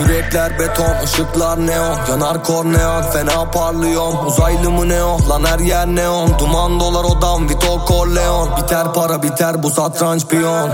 Yürekler beton, ışıklar neon. Yanar korneon, fena parlıyorum. Uzaylı mı ne o, lan her yer neon. Duman dolar odam, Vito Corleone. Biter para biter bu satranç piyon.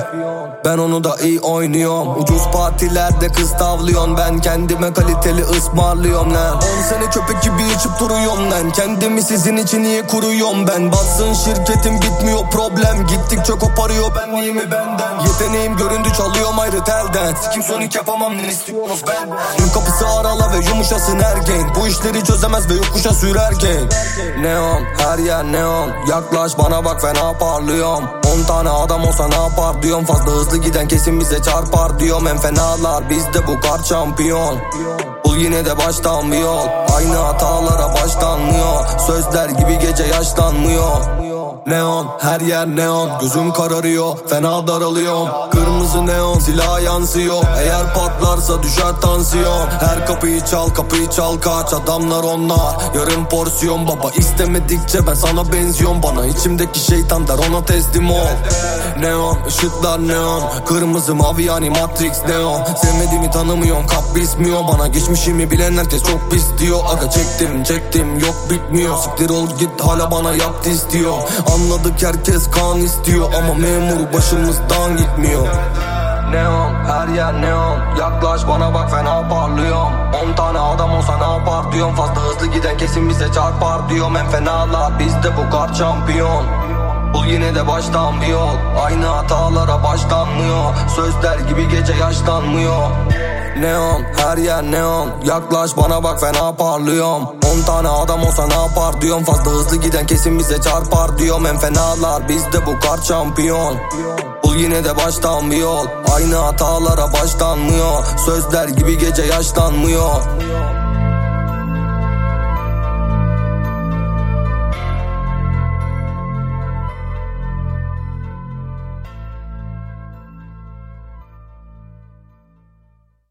Ben onu da iyi oynuyorum. Ucuz partilerde kız tavlıyorum. Ben kendime kaliteli ısmarlıyorum. Lan 10 sene köpek gibi içip duruyorum. Lan Kendimi sizin için niye kuruyorum. Ben Batsın şirketim bitmiyor problem. Gittikçe koparıyor benliğimi benden. Yeteneğim göründü çalıyorum ayrı telden. Sikim sonik yapamam ne istiyorsunuz benden Tüm kapısı arala ve yumuşasın ergen Bu işleri çözemez ve yokuşa sürerken Neon her yer neon. Yaklaş bana bak fena parlıyorum. 10 tane adam olsa ne yapar diyorum. Fazla hızlı giden kesin bize çarpar diyorum. En fenalar bizde bu kar şampiyon. Bul yine de baştan bir yol. Aynı hatalara başlanmıyor. Sözler gibi gece yaşlanmıyor. Neon her yer neon. Gözüm kararıyor fena daralıyorum Kırmızı neon silah yansıyor. Eğer patlarsa düşer tansiyon. Her kapıyı çal kapıyı çal kaç Adamlar onlar. Yarım porsiyon Baba istemedikçe ben sana benziyorum. Bana içimdeki şeytan der ona teslim ol Neon ışıklar neon. Kırmızı mavi yani matrix neon. Sevmediğimi tanımıyorum kap bismiyor Bana geçmişimi bilen herkes çok pis diyor. Aga çektim çektim yok bitmiyor. Siktir ol git hala bana yaptı istiyor. Anladık herkes kan istiyor. Ama memur başımızdan gitmiyor Neon her yer neon. Yaklaş bana bak fena parlıyorum. 10 tane adam olsa ne yapar diyorum Fazla hızlı giden kesin bize çarpar diyorum. En fenalar bizde bu kar şampiyon. Bul yine de baştan bir yol. Aynı hatalara başlanmıyor. Sözler gibi gece yaşlanmıyor. Neon her yer neon. Yaklaş bana bak fena parlıyorum. 10 tane adam olsa ne yapar diyorum Fazla hızlı giden kesin bize çarpar diyorum. En fenalar bizde bu kar şampiyon Bul yine de baştan bir yol Aynı hatalara başlanmıyor. Sözler gibi gece yaşlanmıyor